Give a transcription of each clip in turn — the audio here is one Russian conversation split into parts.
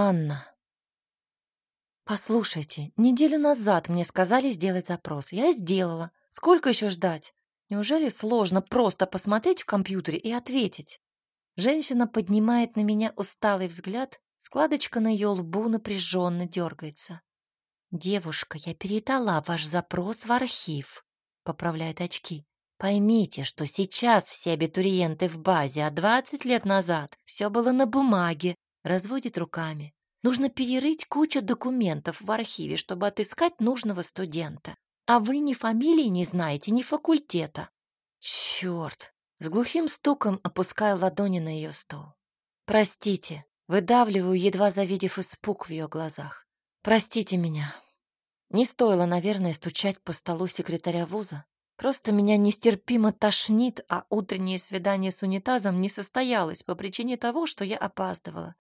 Анна. Послушайте, неделю назад мне сказали сделать запрос. Я сделала. Сколько еще ждать? Неужели сложно просто посмотреть в компьютере и ответить? Женщина поднимает на меня усталый взгляд, складочка на ее лбу напряженно дергается. «Девушка, я передала ваш запрос в архив», — поправляет очки. «Поймите, что сейчас все абитуриенты в базе, а 20 лет назад все было на бумаге», — разводит руками. «Нужно перерыть кучу документов в архиве, чтобы отыскать нужного студента. А вы ни фамилии не знаете, ни факультета. Черт! С глухим стуком опускаю ладони на ее стол. Простите, выдавливаю, едва завидев испуг в ее глазах. Простите меня. Не стоило, наверное, стучать по столу секретаря вуза. Просто меня нестерпимо тошнит, а утреннее свидание с унитазом не состоялось по причине того, что я опаздывала.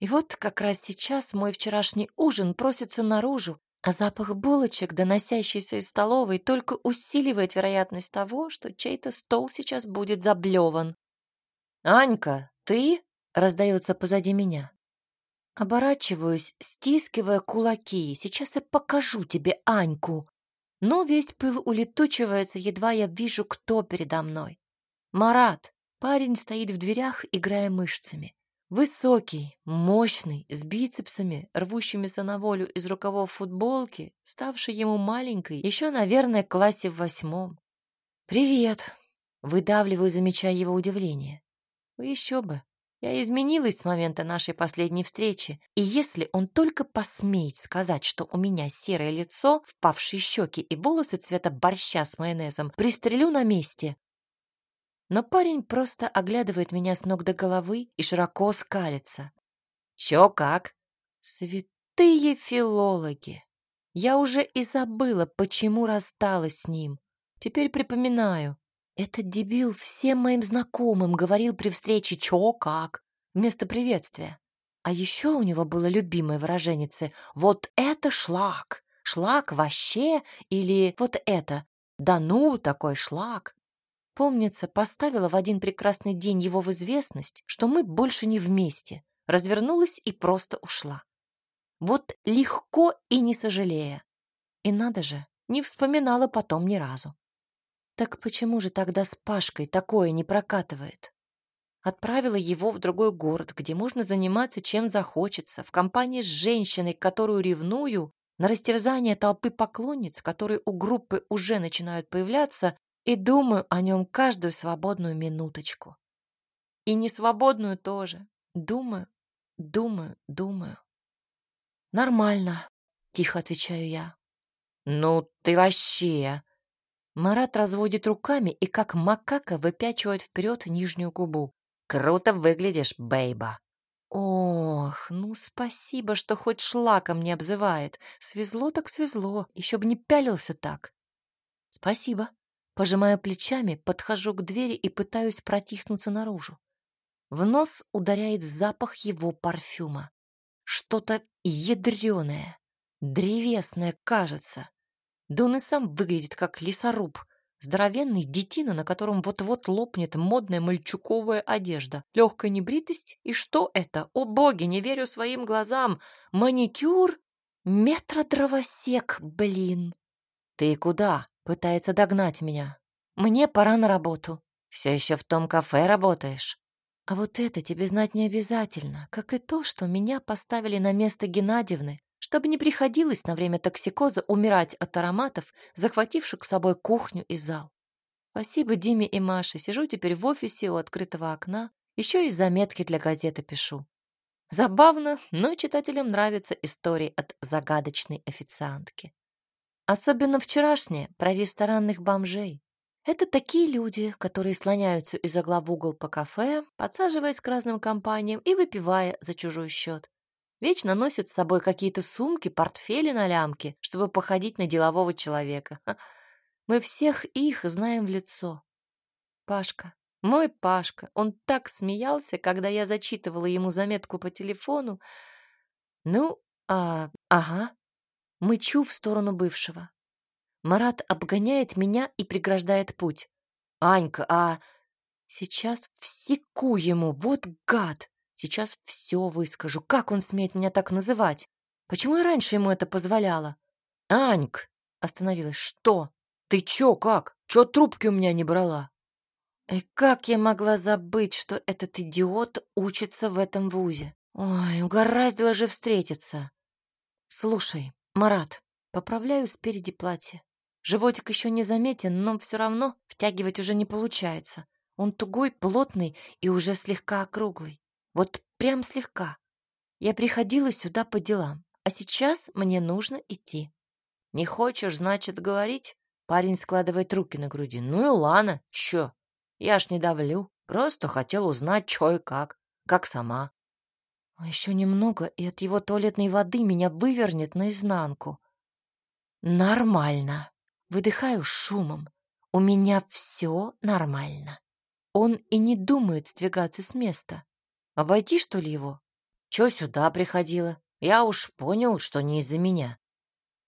И вот как раз сейчас мой вчерашний ужин просится наружу, а запах булочек, доносящийся из столовой, только усиливает вероятность того, что чей-то стол сейчас будет заблеван. «Анька, ты?» — раздается позади меня. Оборачиваюсь, стискивая кулаки. Сейчас я покажу тебе Аньку. Но весь пыл улетучивается, едва я вижу, кто передо мной. Марат. Парень стоит в дверях, играя мышцами. Высокий, мощный, с бицепсами, рвущимися на волю из рукавов футболки, ставший ему маленькой, еще, наверное, классе в восьмом. «Привет!» — выдавливаю, замечая его удивление. «Еще бы! Я изменилась с момента нашей последней встречи, и если он только посмеет сказать, что у меня серое лицо, впавшие щеки и волосы цвета борща с майонезом, пристрелю на месте, но парень просто оглядывает меня с ног до головы и широко скалится. «Чё как?» «Святые филологи!» Я уже и забыла, почему рассталась с ним. Теперь припоминаю. Этот дебил всем моим знакомым говорил при встрече «чё как?» вместо приветствия. А еще у него было любимое выражение «вот это шлак!» «Шлак вообще?» или «вот это?» «Да ну, такой шлак!» Помнится, поставила в один прекрасный день его в известность, что мы больше не вместе, развернулась и просто ушла. Вот легко и не сожалея. И надо же, не вспоминала потом ни разу. Так почему же тогда с Пашкой такое не прокатывает? Отправила его в другой город, где можно заниматься чем захочется, в компании с женщиной, которую ревную, на растерзание толпы поклонниц, которые у группы уже начинают появляться, и думаю о нем каждую свободную минуточку. И не свободную тоже. Думаю, думаю, думаю. Нормально, тихо отвечаю я. Ну, ты вообще. Марат разводит руками и как макака выпячивает вперед нижнюю губу. Круто выглядишь, бейба. Ох, ну спасибо, что хоть шлаком не обзывает. Свезло так свезло, еще бы не пялился так. Спасибо. Пожимаю плечами, подхожу к двери и пытаюсь протиснуться наружу. В нос ударяет запах его парфюма. Что-то ядреное, древесное, кажется. Да он и сам выглядит как лесоруб, здоровенный детина, на котором вот-вот лопнет модная мальчуковая одежда, легкая небритость. И что это? О боги, не верю своим глазам! Маникюр? Метродровосек, блин! Ты куда? Пытается догнать меня. Мне пора на работу. Все еще в том кафе работаешь? А вот это тебе знать не обязательно, как и то, что меня поставили на место Геннадьевны, чтобы не приходилось на время токсикоза умирать от ароматов, захвативших с собой кухню и зал. Спасибо Диме и Маше, сижу теперь в офисе у открытого окна, еще и заметки для газеты пишу. Забавно, но читателям нравятся истории от загадочной официантки. Особенно вчерашние, про ресторанных бомжей. Это такие люди, которые слоняются из угла в угол по кафе, подсаживаясь к разным компаниям и выпивая за чужой счет. Вечно носят с собой какие-то сумки, портфели на лямке, чтобы походить на делового человека. Мы всех их знаем в лицо. Пашка, мой Пашка, он так смеялся, когда я зачитывала ему заметку по телефону. Ну, а, ага, Мычу в сторону бывшего. Марат обгоняет меня и преграждает путь. «Анька, а...» «Сейчас всеку ему, вот гад! Сейчас все выскажу. Как он смеет меня так называть? Почему я раньше ему это позволяла? Аньк, остановилась. Что? Ты чё, как? Чё трубки у меня не брала? И как я могла забыть, что этот идиот учится в этом вузе? Ой, угораздило же встретиться. Слушай, Марат, поправляю спереди платье. Животик еще не заметен, но все равно втягивать уже не получается. Он тугой, плотный и уже слегка округлый. Вот прям слегка. Я приходила сюда по делам, а сейчас мне нужно идти. Не хочешь, значит, говорить? Парень складывает руки на груди. Ну и ладно, чё? Я ж не давлю. Просто хотел узнать, чё и как. Как сама. А еще немного, и от его туалетной воды меня вывернет наизнанку. Нормально. Выдыхаю шумом. У меня все нормально. Он и не думает сдвигаться с места. Обойти, что ли, его? Чё сюда приходила? Я уж понял, что не из-за меня.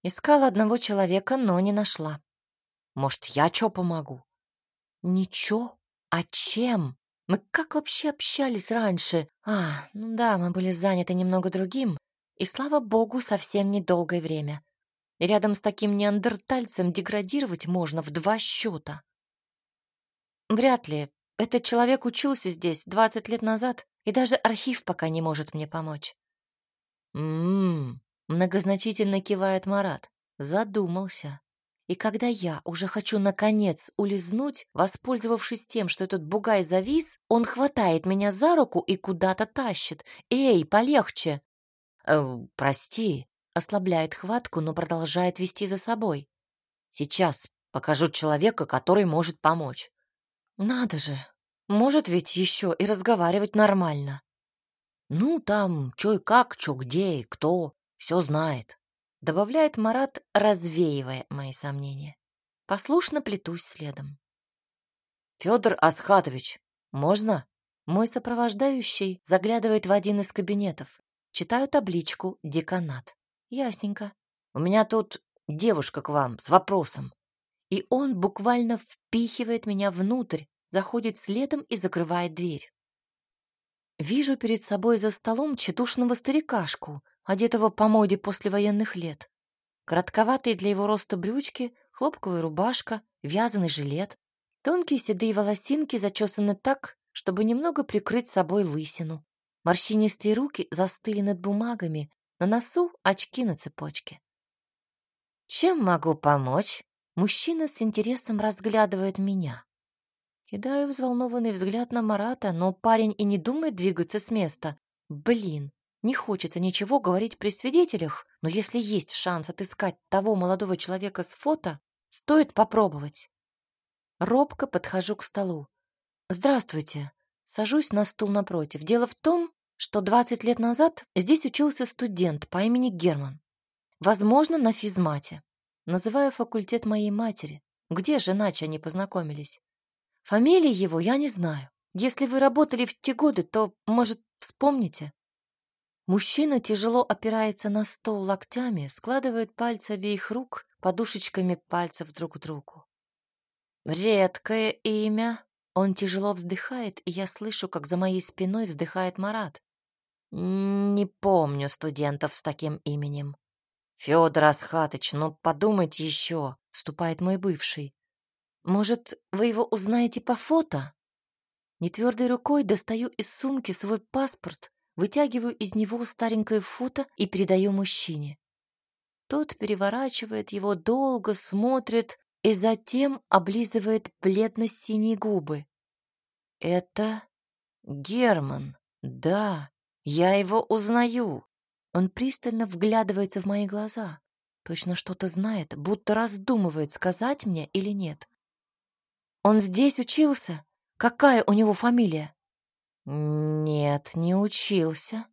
Искала одного человека, но не нашла. Может, я чё помогу? Ничего. А чем? Мы как вообще общались раньше? А, ну да, мы были заняты немного другим. И, слава богу, совсем недолгое время. рядом с таким неандертальцем деградировать можно в два счета. Вряд ли. Этот человек учился здесь 20 лет назад, и даже архив пока не может мне помочь. «М-м-м», многозначительно кивает Марат. Задумался. И когда я уже хочу, наконец, улизнуть, воспользовавшись тем, что этот бугай завис, он хватает меня за руку и куда-то тащит. «Эй, полегче!» э, «Прости», — ослабляет хватку, но продолжает вести за собой. «Сейчас покажу человека, который может помочь». «Надо же, может ведь еще и разговаривать нормально». «Ну, там, чё и как, чё где и кто, все знает» добавляет Марат, развеивая мои сомнения. Послушно плетусь следом. Федор Асхатович, можно? Мой сопровождающий заглядывает в один из кабинетов. Читаю табличку «Деканат». Ясненько. У меня тут девушка к вам с вопросом. И он буквально впихивает меня внутрь, заходит следом и закрывает дверь. Вижу перед собой за столом четушного старикашку, одетого по моде послевоенных лет. Коротковатые для его роста брючки, хлопковая рубашка, вязаный жилет. Тонкие седые волосинки зачесаны так, чтобы немного прикрыть собой лысину. Морщинистые руки застыли над бумагами, на носу очки на цепочке. «Чем могу помочь?» Мужчина с интересом разглядывает меня. Кидаю взволнованный взгляд на Марата, но парень и не думает двигаться с места. Блин, не хочется ничего говорить при свидетелях, но если есть шанс отыскать того молодого человека с фото, стоит попробовать. Робко подхожу к столу. «Здравствуйте». Сажусь на стул напротив. Дело в том, что 20 лет назад здесь учился студент по имени Герман. Возможно, на физмате. Называю факультет моей матери. Где же иначе они познакомились? Фамилии его я не знаю. Если вы работали в те годы, то, может, вспомните? Мужчина тяжело опирается на стол локтями, складывает пальцы обеих рук подушечками пальцев друг к другу. Редкое имя. Он тяжело вздыхает, и я слышу, как за моей спиной вздыхает Марат. Не помню студентов с таким именем. Федор Асхатыч, ну подумайте еще, вступает мой бывший. Может, вы его узнаете по фото? Нетвердой рукой достаю из сумки свой паспорт Вытягиваю из него старенькое фото и передаю мужчине. Тот переворачивает его, долго смотрит и затем облизывает бледно-синие губы. Это Герман. Да, я его узнаю. Он пристально вглядывается в мои глаза. Точно что-то знает, будто раздумывает, сказать мне или нет. Он здесь учился? Какая у него фамилия? Нет, не учился.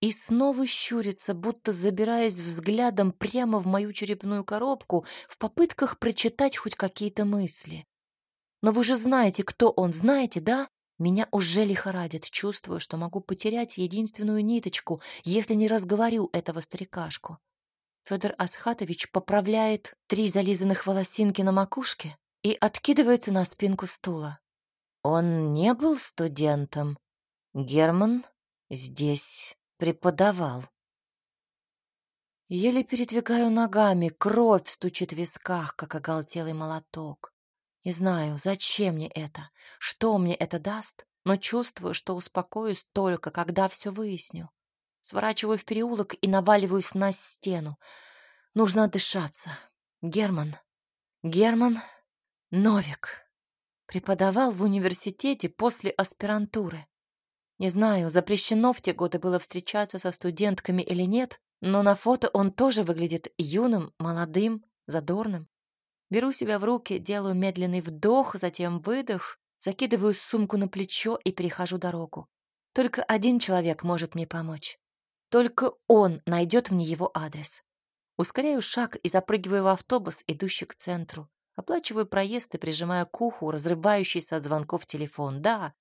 И снова щурится, будто забираясь взглядом прямо в мою черепную коробку в попытках прочитать хоть какие-то мысли. Но вы же знаете, кто он, знаете, да? Меня уже лихорадит, чувствую, что могу потерять единственную ниточку, если не разговорю этого старикашку. Федор Асхатович поправляет три зализанных волосинки на макушке и откидывается на спинку стула. Он не был студентом, Герман здесь преподавал. Еле передвигаю ногами, кровь стучит в висках, как оголтелый молоток. Не знаю, зачем мне это, что мне это даст, но чувствую, что успокоюсь только, когда все выясню. Сворачиваю в переулок и наваливаюсь на стену. Нужно отдышаться. Герман. Герман Новик. Преподавал в университете после аспирантуры. Не знаю, запрещено в те годы было встречаться со студентками или нет, но на фото он тоже выглядит юным, молодым, задорным. Беру себя в руки, делаю медленный вдох, затем выдох, закидываю сумку на плечо и перехожу дорогу. Только один человек может мне помочь. Только он найдет мне его адрес. Ускоряю шаг и запрыгиваю в автобус, идущий к центру. Оплачиваю проезд и прижимаю к уху разрывающийся от звонков телефон. «Да».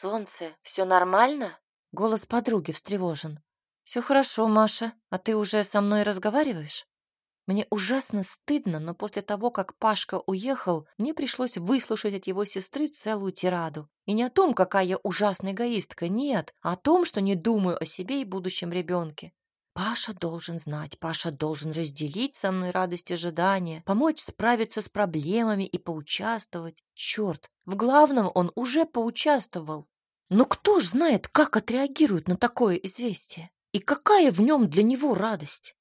«Солнце, все нормально?» Голос подруги встревожен. «Все хорошо, Маша. А ты уже со мной разговариваешь?» Мне ужасно стыдно, но после того, как Пашка уехал, мне пришлось выслушать от его сестры целую тираду. И не о том, какая я ужасная эгоистка, нет, а о том, что не думаю о себе и будущем ребенке. Паша должен знать, Паша должен разделить со мной радость ожидания, помочь справиться с проблемами и поучаствовать. Черт, в главном он уже поучаствовал. Но кто ж знает, как отреагирует на такое известие? И какая в нем для него радость?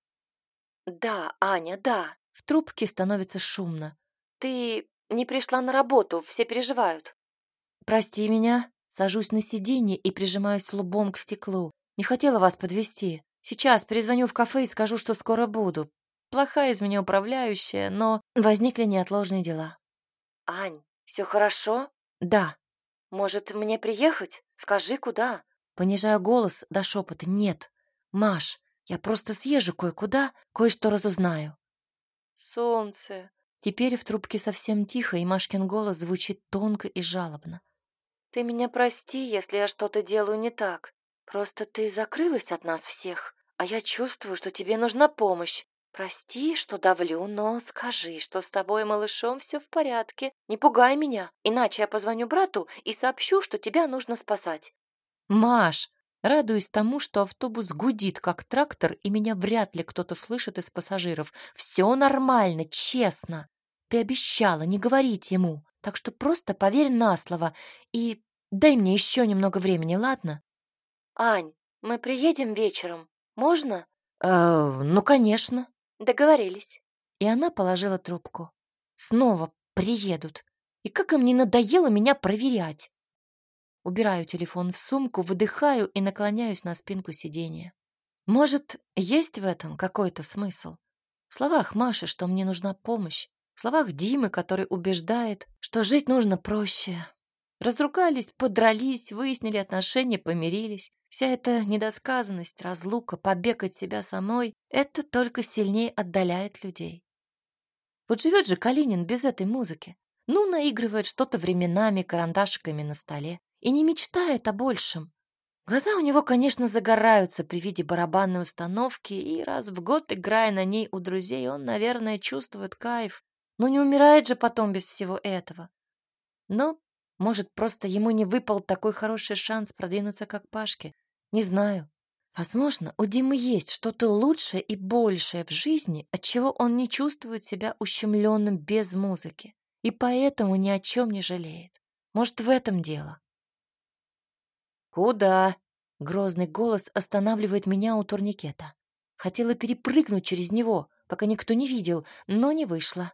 «Да, Аня, да». В трубке становится шумно. «Ты не пришла на работу, все переживают». «Прости меня». Сажусь на сиденье и прижимаюсь лбом к стеклу. Не хотела вас подвести. Сейчас перезвоню в кафе и скажу, что скоро буду. Плохая из меня управляющая, но возникли неотложные дела. Ань, все хорошо? Да. Может, мне приехать? Скажи, куда? Понижаю голос до шепота. Нет. Маш, я просто съезжу кое-куда, кое-что разузнаю. Солнце. Теперь в трубке совсем тихо, и Машкин голос звучит тонко и жалобно. Ты меня прости, если я что-то делаю не так. Просто ты закрылась от нас всех, а я чувствую, что тебе нужна помощь. Прости, что давлю, но скажи, что с тобой и малышом все в порядке. Не пугай меня, иначе я позвоню брату и сообщу, что тебя нужно спасать. Маш, Радуюсь тому, что автобус гудит, как трактор, и меня вряд ли кто-то слышит из пассажиров. Все нормально, честно. Ты обещала не говорить ему, так что просто поверь на слово и дай мне еще немного времени, ладно? Ань, мы приедем вечером. Можно? Э, ну, конечно. Договорились. И она положила трубку. Снова приедут. И как им не надоело меня проверять. Убираю телефон в сумку, выдыхаю и наклоняюсь на спинку сиденья. Может, есть в этом какой-то смысл? В словах Маши, что мне нужна помощь, в словах Димы, который убеждает, что жить нужно проще. Разругались, подрались, выяснили отношения, помирились. Вся эта недосказанность, разлука, побег от себя самой — это только сильнее отдаляет людей. Вот живет же Калинин без этой музыки. Ну, наигрывает что-то временами карандашиками на столе и не мечтает о большем. Глаза у него, конечно, загораются при виде барабанной установки, и раз в год, играя на ней у друзей, он, наверное, чувствует кайф. Но не умирает же потом без всего этого. Но, может, просто ему не выпал такой хороший шанс продвинуться, как Пашке. Не знаю. Возможно, у Димы есть что-то лучшее и большее в жизни, от чего он не чувствует себя ущемленным без музыки, и поэтому ни о чем не жалеет. Может, в этом дело. «Куда?» — грозный голос останавливает меня у турникета. Хотела перепрыгнуть через него, пока никто не видел, но не вышло.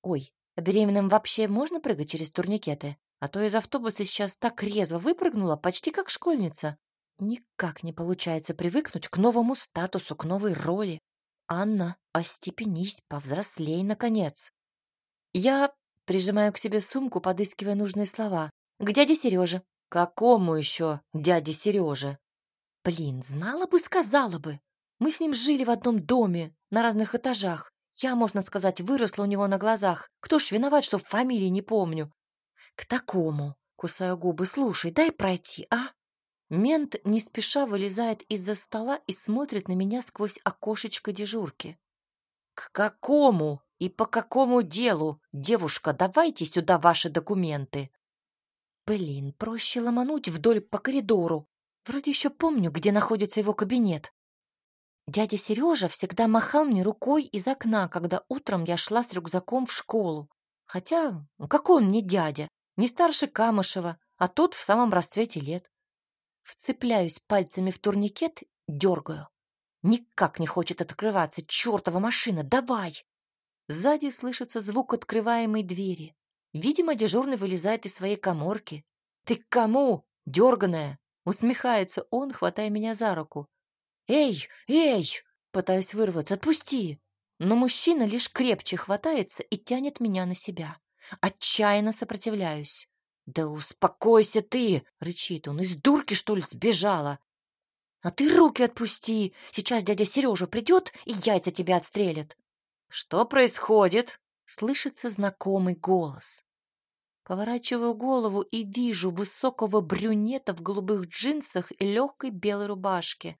Ой, а беременным вообще можно прыгать через турникеты? А то из автобуса сейчас так резво выпрыгнула, почти как школьница. Никак не получается привыкнуть к новому статусу, к новой роли. Анна, остепенись, повзрослей, наконец. Я прижимаю к себе сумку, подыскивая нужные слова. К дяде Сереже. Какому еще дяде Сереже? Блин, знала бы, сказала бы. Мы с ним жили в одном доме, на разных этажах. Я, можно сказать, выросла у него на глазах. Кто ж виноват, что фамилии не помню? К такому. Кусаю губы. Слушай, дай пройти, а? Мент не спеша вылезает из-за стола и смотрит на меня сквозь окошечко дежурки. К какому и по какому делу? Девушка, давайте сюда ваши документы. Блин, проще ломануть вдоль по коридору. Вроде еще помню, где находится его кабинет. Дядя Сережа всегда махал мне рукой из окна, когда утром я шла с рюкзаком в школу. Хотя, какой он мне дядя? Не старше Камышева, а тот в самом расцвете лет. Вцепляюсь пальцами в турникет, дергаю. Никак не хочет открываться, чертова машина, давай! Сзади слышится звук открываемой двери. Видимо, дежурный вылезает из своей коморки. «Ты к кому, дерганая?» Усмехается он, хватая меня за руку. «Эй, эй!» Пытаюсь вырваться. «Отпусти!» Но мужчина лишь крепче хватается и тянет меня на себя. Отчаянно сопротивляюсь. «Да успокойся ты!» — рычит он. «Из дурки, что ли, сбежала?» «А ты руки отпусти! Сейчас дядя Сережа придет и яйца тебя отстрелит!» «Что происходит?» — слышится знакомый голос. Поворачиваю голову и вижу высокого брюнета в голубых джинсах и легкой белой рубашке.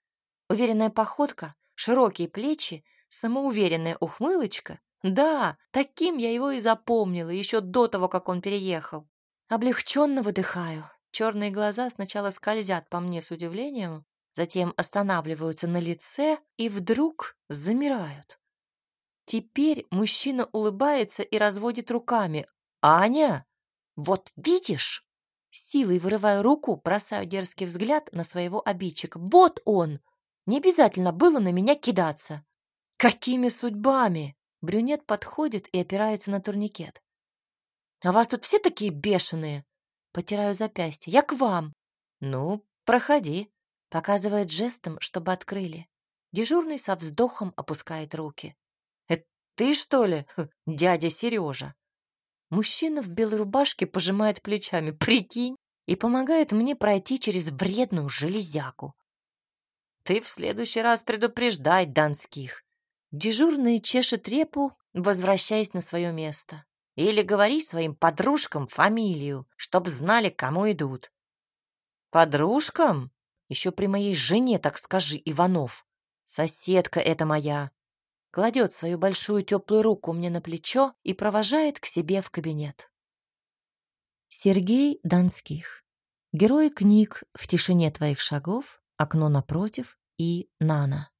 Уверенная походка, широкие плечи, самоуверенная ухмылочка. Да, таким я его и запомнила еще до того, как он переехал. Облегченно выдыхаю. Черные глаза сначала скользят по мне с удивлением, затем останавливаются на лице и вдруг замирают. Теперь мужчина улыбается и разводит руками. «Аня, вот видишь?» Силой вырываю руку, бросаю дерзкий взгляд на своего обидчика. «Вот он! Не обязательно было на меня кидаться!» «Какими судьбами?» Брюнет подходит и опирается на турникет. А вас тут все такие бешеные? Потираю запястье. Я к вам. Ну, проходи. Показывает жестом, чтобы открыли. Дежурный со вздохом опускает руки. Это ты, что ли, дядя Сережа? Мужчина в белой рубашке пожимает плечами. Прикинь. И помогает мне пройти через вредную железяку. Ты в следующий раз предупреждай донских. Дежурный чешет репу, возвращаясь на свое место. Или говори своим подружкам фамилию, чтоб знали, кому идут. Подружкам? Еще при моей жене так скажи, Иванов. Соседка это моя. Кладет свою большую теплую руку мне на плечо и провожает к себе в кабинет. Сергей Донских. Герой книг «В тишине твоих шагов», «Окно напротив» и «Нана».